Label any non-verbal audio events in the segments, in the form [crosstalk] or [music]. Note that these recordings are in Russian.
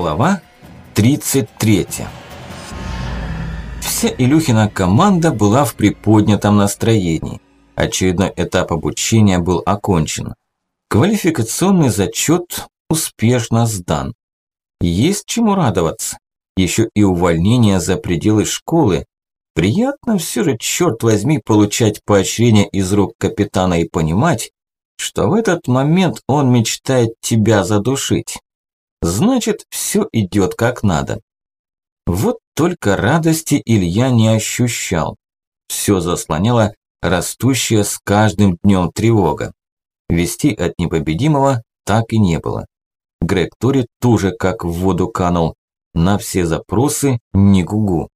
Глава 33 Вся Илюхина команда была в приподнятом настроении. Очередной этап обучения был окончен. Квалификационный зачет успешно сдан. Есть чему радоваться. Еще и увольнение за пределы школы. Приятно все же, черт возьми, получать поощрение из рук капитана и понимать, что в этот момент он мечтает тебя задушить. Значит, все идет как надо. Вот только радости Илья не ощущал. Все заслоняло растущая с каждым днем тревога. Вести от непобедимого так и не было. Грег Тори тоже как в воду канул. На все запросы не гугу.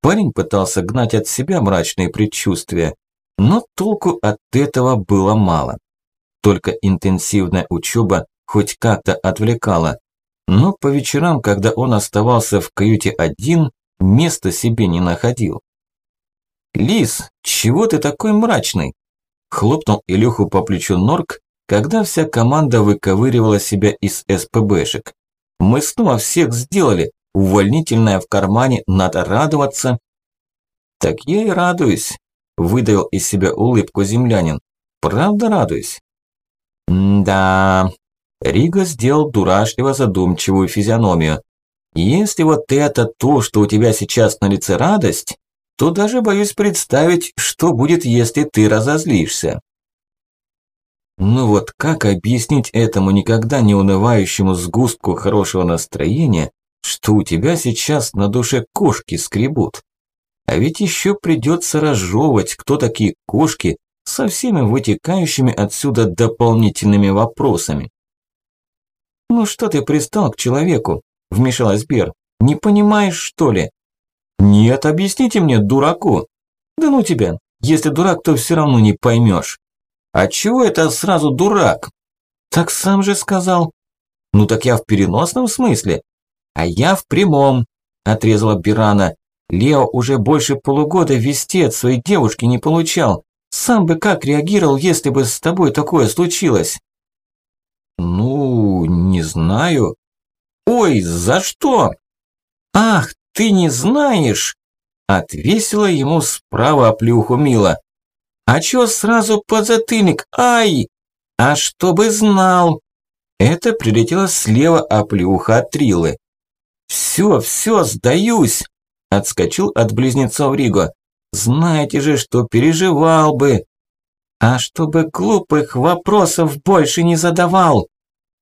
Парень пытался гнать от себя мрачные предчувствия, но толку от этого было мало. Только интенсивная учеба хоть как-то отвлекала, но по вечерам, когда он оставался в каюте один, места себе не находил. «Лис, чего ты такой мрачный?» Хлопнул Илюху по плечу Норк, когда вся команда выковыривала себя из СПБшек. «Мы снова всех сделали, увольнительное в кармане, надо радоваться». «Так я и радуюсь», – выдавил из себя улыбку землянин. «Правда радуюсь?» «Да...» Рига сделал дурашливо задумчивую физиономию. «Если вот это то, что у тебя сейчас на лице радость, то даже боюсь представить, что будет, если ты разозлишься». Ну вот как объяснить этому никогда не унывающему сгустку хорошего настроения, что у тебя сейчас на душе кошки скребут? А ведь еще придется разжевывать, кто такие кошки, со всеми вытекающими отсюда дополнительными вопросами. «Ну что ты пристал к человеку?» – вмешалась Бер. «Не понимаешь, что ли?» «Нет, объясните мне, дураку». «Да ну тебя, если дурак, то все равно не поймешь». «А чего это сразу дурак?» «Так сам же сказал». «Ну так я в переносном смысле». «А я в прямом», – отрезала Бирана. «Лео уже больше полугода вести от своей девушки не получал. Сам бы как реагировал, если бы с тобой такое случилось?» «Ну, не знаю». «Ой, за что?» «Ах, ты не знаешь!» Отвесила ему справа оплюху Мила. «А чё сразу под затыльник? Ай! А чтобы знал!» Это прилетело слева оплюха от Трилы. «Всё, всё, сдаюсь!» Отскочил от близнецов Риго. «Знаете же, что переживал бы!» «А чтобы глупых вопросов больше не задавал!»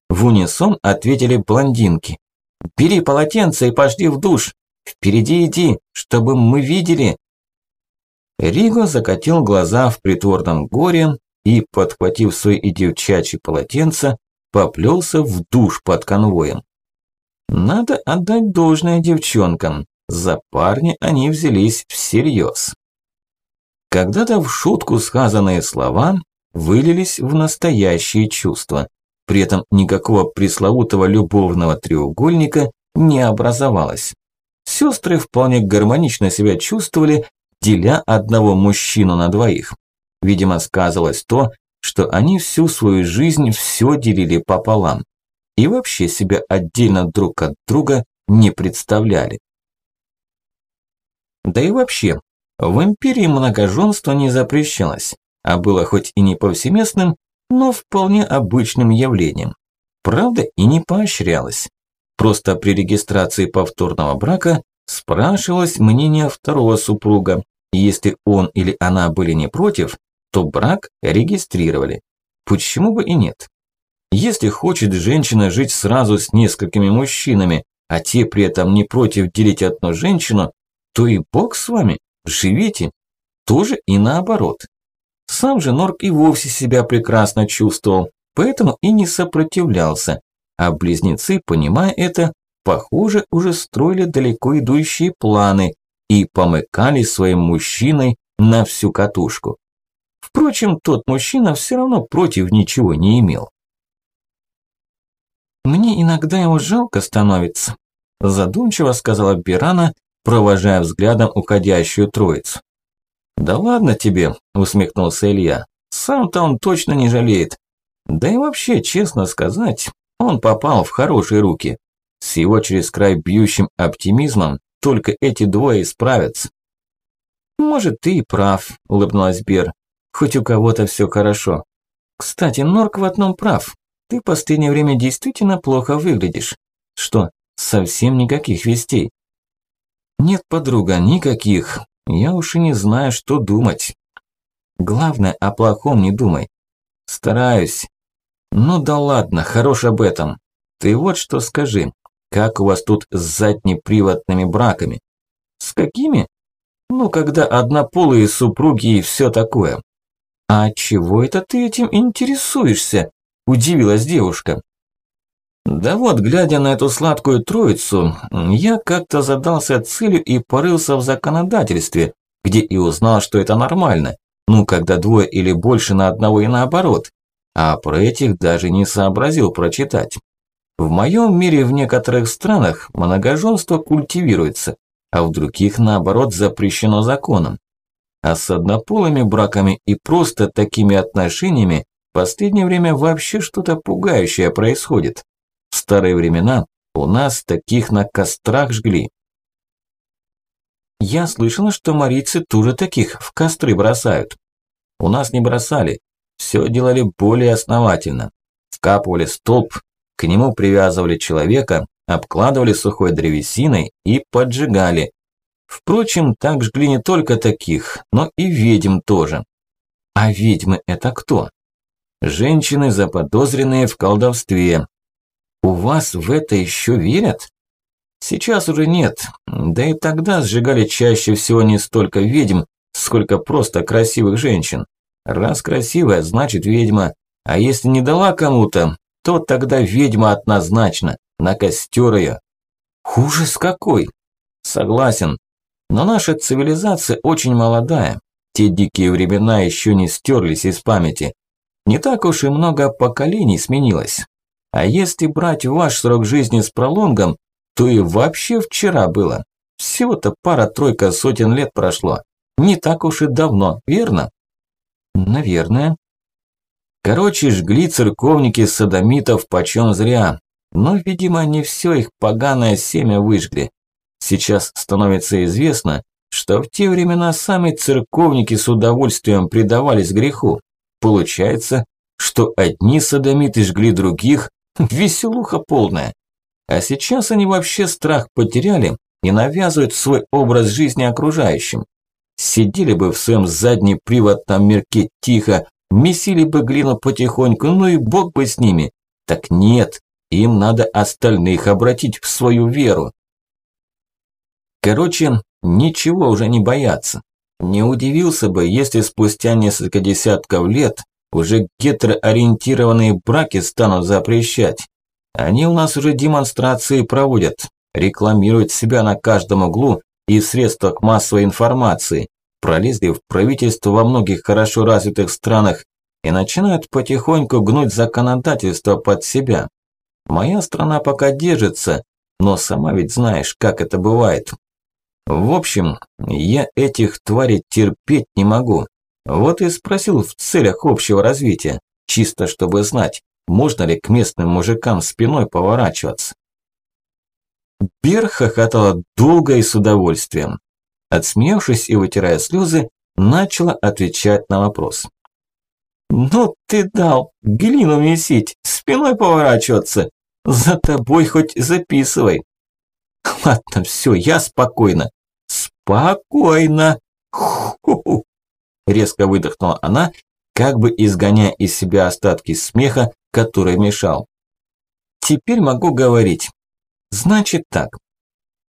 В унисон ответили блондинки. «Бери полотенце и пошли в душ! Впереди иди, чтобы мы видели!» Риго закатил глаза в притворном горе и, подхватив свои и девчачьи полотенца, поплелся в душ под конвоем. Надо отдать должное девчонкам, за парни они взялись всерьез. Когда-то в шутку сказанные слова вылились в настоящие чувства. При этом никакого пресловутого любовного треугольника не образовалось. Сестры вполне гармонично себя чувствовали, деля одного мужчину на двоих. Видимо, сказывалось то, что они всю свою жизнь все делили пополам и вообще себя отдельно друг от друга не представляли. Да и вообще, в империи многоженство не запрещалось, а было хоть и не повсеместным, но вполне обычным явлением. Правда, и не поощрялось. Просто при регистрации повторного брака спрашивалось мнение второго супруга, и если он или она были не против, то брак регистрировали. Почему бы и нет? Если хочет женщина жить сразу с несколькими мужчинами, а те при этом не против делить одну женщину, то и бог с вами, живите. Тоже и наоборот. Сам же Норк и вовсе себя прекрасно чувствовал, поэтому и не сопротивлялся. А близнецы, понимая это, похоже, уже строили далеко идущие планы и помыкали своим мужчиной на всю катушку. Впрочем, тот мужчина все равно против ничего не имел. «Мне иногда его жалко становится», задумчиво сказала Бирана, провожая взглядом уходящую троицу. «Да ладно тебе», – усмехнулся Илья. «Сам-то он точно не жалеет. Да и вообще, честно сказать, он попал в хорошие руки. С его через край бьющим оптимизмом только эти двое справятся. «Может, ты и прав», – улыбнулась Бер. «Хоть у кого-то все хорошо. Кстати, Норк в одном прав. Ты в последнее время действительно плохо выглядишь. Что, совсем никаких вестей?» «Нет, подруга, никаких. Я уж и не знаю, что думать. Главное, о плохом не думай. Стараюсь. Ну да ладно, хорош об этом. Ты вот что скажи. Как у вас тут с заднеприводными браками? С какими? Ну, когда однополые супруги и все такое. А чего это ты этим интересуешься? Удивилась девушка. Да вот, глядя на эту сладкую троицу, я как-то задался целью и порылся в законодательстве, где и узнал, что это нормально. Ну, когда двое или больше на одного и наоборот. А про этих даже не сообразил прочитать. В моем мире в некоторых странах многоженство культивируется, а в других, наоборот, запрещено законом. А с однополыми браками и просто такими отношениями в последнее время вообще что-то пугающее происходит. Старые времена у нас таких на кострах жгли. Я слышала, что марийцы тоже таких в костры бросают. У нас не бросали, все делали более основательно. Вкапывали столб, к нему привязывали человека, обкладывали сухой древесиной и поджигали. Впрочем, так жгли не только таких, но и ведьм тоже. А ведьмы это кто? Женщины, заподозренные в колдовстве, у вас в это еще верят? Сейчас уже нет. Да и тогда сжигали чаще всего не столько ведьм, сколько просто красивых женщин. Раз красивая, значит ведьма. А если не дала кому-то, то тогда ведьма однозначно. На костер ее. Ужас какой! Согласен. Но наша цивилизация очень молодая. Те дикие времена еще не стерлись из памяти. Не так уж и много поколений сменилось. А если брать ваш срок жизни с пролонгом, то и вообще вчера было. Всего-то пара-тройка сотен лет прошло. Не так уж и давно, верно? Наверное. Короче, жгли церковники садомитов почем зря. Но, видимо, не все их поганое семя выжгли. Сейчас становится известно, что в те времена сами церковники с удовольствием предавались греху. Получается, что одни садомиты жгли других, [laughs] Веселуха полная. А сейчас они вообще страх потеряли и навязывают свой образ жизни окружающим. Сидели бы в своем заднеприводном мирке тихо, месили бы глину потихоньку, ну и бог бы с ними. Так нет, им надо остальных обратить в свою веру. Короче, ничего уже не бояться. Не удивился бы, если спустя несколько десятков лет уже гетероориентированные браки станут запрещать. Они у нас уже демонстрации проводят, рекламируют себя на каждом углу и в средствах массовой информации, пролезли в правительство во многих хорошо развитых странах и начинают потихоньку гнуть законодательство под себя. Моя страна пока держится, но сама ведь знаешь, как это бывает. В общем, я этих тварей терпеть не могу. Вот и спросил в целях общего развития, чисто чтобы знать, можно ли к местным мужикам спиной поворачиваться. Бер хохотала долго и с удовольствием. Отсмеявшись и вытирая слезы, начала отвечать на вопрос. «Ну ты дал, глину месить, спиной поворачиваться. За тобой хоть записывай». «Ладно, все, я спокойно». «Спокойно!» Ху -ху -ху. Резко выдохнула она, как бы изгоняя из себя остатки смеха, который мешал. Теперь могу говорить. Значит так.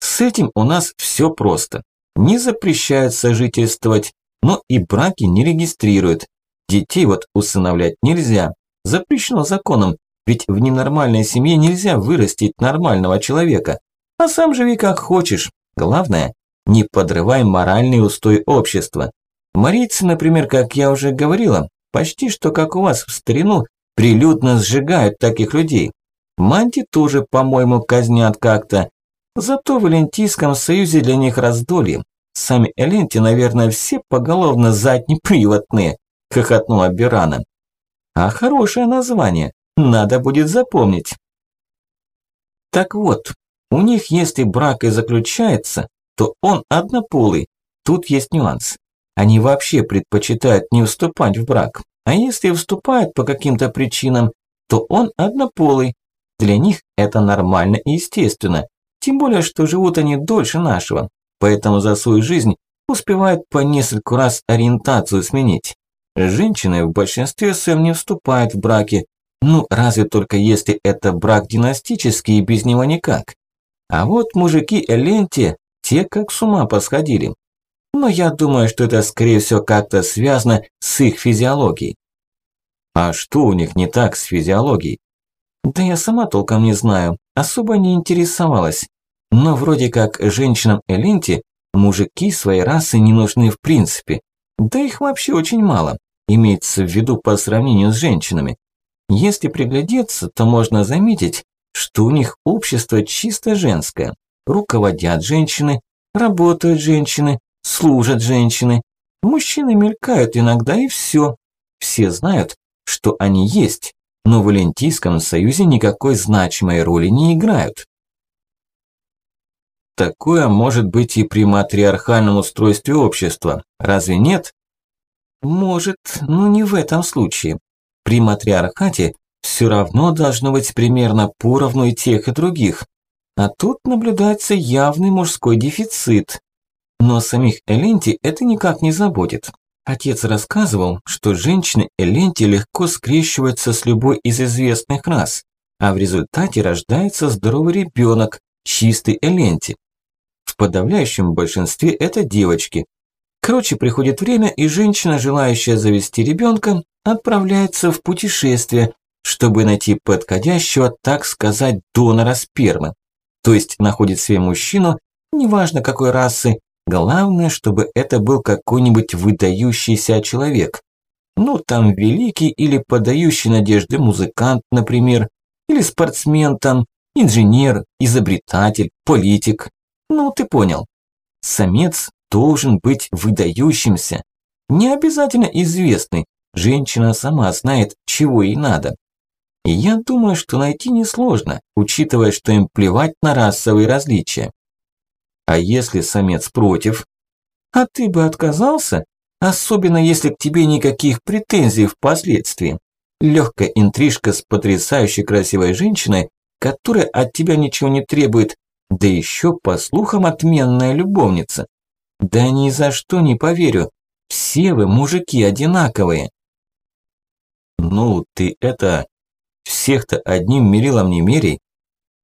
С этим у нас все просто. Не запрещают сожительствовать, но и браки не регистрируют. Детей вот усыновлять нельзя. Запрещено законом, ведь в ненормальной семье нельзя вырастить нормального человека. А сам живи как хочешь. Главное, не подрывай моральный устой общества. Марийцы, например, как я уже говорила, почти что как у вас в старину, прилюдно сжигают таких людей. Манти тоже, по-моему, казнят как-то. Зато в Элентийском союзе для них раздолье. Сами Эленти, наверное, все поголовно заднеприводные, [laughs] хохотнула Бирана. А хорошее название, надо будет запомнить. Так вот, У них, если брак и заключается, то он однополый. Тут есть нюанс. Они вообще предпочитают не вступать в брак. А если вступают по каким-то причинам, то он однополый. Для них это нормально и естественно. Тем более, что живут они дольше нашего. Поэтому за свою жизнь успевают по нескольку раз ориентацию сменить. Женщины в большинстве своем не вступают в браки. Ну, разве только если это брак династический и без него никак. А вот мужики Эленти, те как с ума посходили. Но я думаю, что это скорее всего как-то связано с их физиологией. А что у них не так с физиологией? Да я сама толком не знаю, особо не интересовалась. Но вроде как женщинам Эленти мужики своей расы не нужны в принципе. Да их вообще очень мало, имеется в виду по сравнению с женщинами. Если приглядеться, то можно заметить, что у них общество чисто женское. Руководят женщины, работают женщины, служат женщины. Мужчины мелькают иногда и все. Все знают, что они есть, но в Олимпийском союзе никакой значимой роли не играют. Такое может быть и при матриархальном устройстве общества, разве нет? Может, но не в этом случае. При матриархате все равно должно быть примерно поровну и тех, и других. А тут наблюдается явный мужской дефицит. Но самих Эленти это никак не заботит. Отец рассказывал, что женщины Эленти легко скрещиваются с любой из известных рас, а в результате рождается здоровый ребенок, чистый Эленти подавляющем большинстве это девочки. Короче, приходит время, и женщина, желающая завести ребенка, отправляется в путешествие, чтобы найти подходящего, так сказать, донора спермы. То есть находит себе мужчину, неважно какой расы, главное, чтобы это был какой-нибудь выдающийся человек. Ну, там великий или подающий надежды музыкант, например, или спортсмен там, инженер, изобретатель, политик. Ну, ты понял. Самец должен быть выдающимся. Не обязательно известный. Женщина сама знает, чего ей надо. И я думаю, что найти несложно, учитывая, что им плевать на расовые различия. А если самец против? А ты бы отказался? Особенно если к тебе никаких претензий впоследствии. Легкая интрижка с потрясающе красивой женщиной, которая от тебя ничего не требует, да еще, по слухам, отменная любовница. Да ни за что не поверю. Все вы, мужики, одинаковые. Ну, ты это... Всех-то одним мерилом не мерей.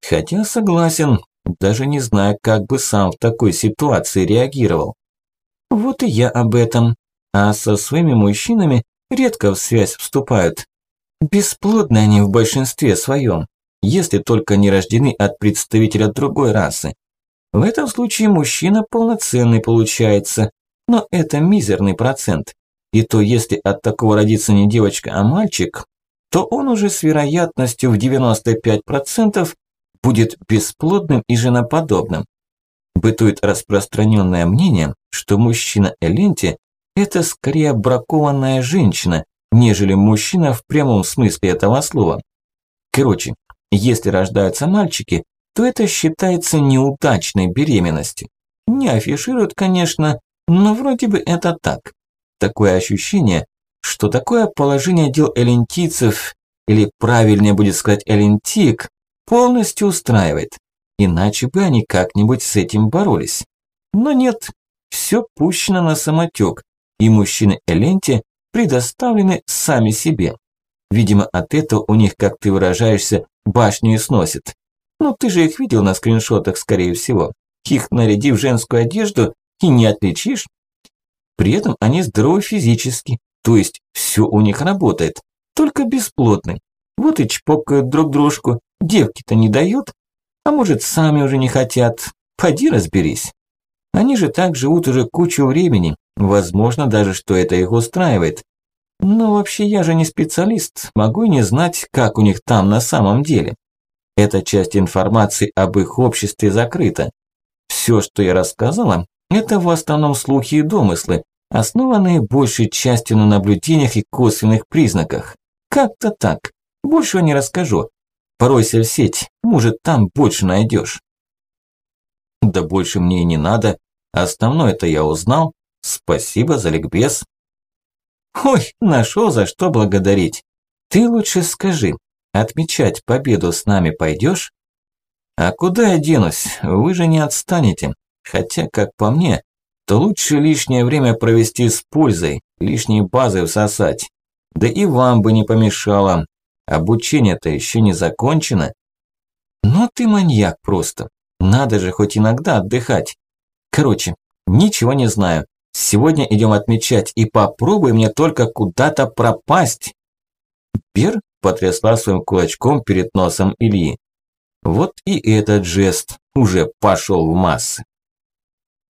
Хотя согласен, даже не знаю, как бы сам в такой ситуации реагировал. Вот и я об этом. А со своими мужчинами редко в связь вступают. Бесплодны они в большинстве своем если только не рождены от представителя другой расы. В этом случае мужчина полноценный получается, но это мизерный процент. И то если от такого родится не девочка, а мальчик, то он уже с вероятностью в 95% будет бесплодным и женоподобным. Бытует распространенное мнение, что мужчина Эленти – это скорее бракованная женщина, нежели мужчина в прямом смысле этого слова. Короче, если рождаются мальчики, то это считается неудачной беременностью. Не афишируют, конечно, но вроде бы это так. Такое ощущение, что такое положение дел элентийцев, или правильнее будет сказать элентик, полностью устраивает. Иначе бы они как-нибудь с этим боролись. Но нет, все пущено на самотек, и мужчины Эленти предоставлены сами себе. Видимо, от этого у них, как ты выражаешься, башню сносит. Ну, ты же их видел на скриншотах, скорее всего. Их наряди в женскую одежду и не отличишь. При этом они здоровы физически, то есть все у них работает, только бесплотны. Вот и чпокают друг дружку, девки-то не дают, а может сами уже не хотят. Поди разберись. Они же так живут уже кучу времени, возможно даже, что это их устраивает. Но вообще я же не специалист, могу и не знать, как у них там на самом деле. Эта часть информации об их обществе закрыта. Все, что я рассказала, это в основном слухи и домыслы, основанные большей частью на наблюдениях и косвенных признаках. Как-то так. Больше не расскажу. Поройся в сеть, может там больше найдешь. Да больше мне и не надо. Основное-то я узнал. Спасибо за ликбез. Ой, нашел за что благодарить. Ты лучше скажи, отмечать победу с нами пойдешь? А куда я денусь? Вы же не отстанете. Хотя, как по мне, то лучше лишнее время провести с пользой, лишние базы всосать. Да и вам бы не помешало. Обучение-то еще не закончено. Но ты маньяк просто. Надо же хоть иногда отдыхать. Короче, ничего не знаю. Сегодня идем отмечать и попробуй мне только куда-то пропасть. Бер потрясла своим кулачком перед носом Ильи. Вот и этот жест уже пошел в массы.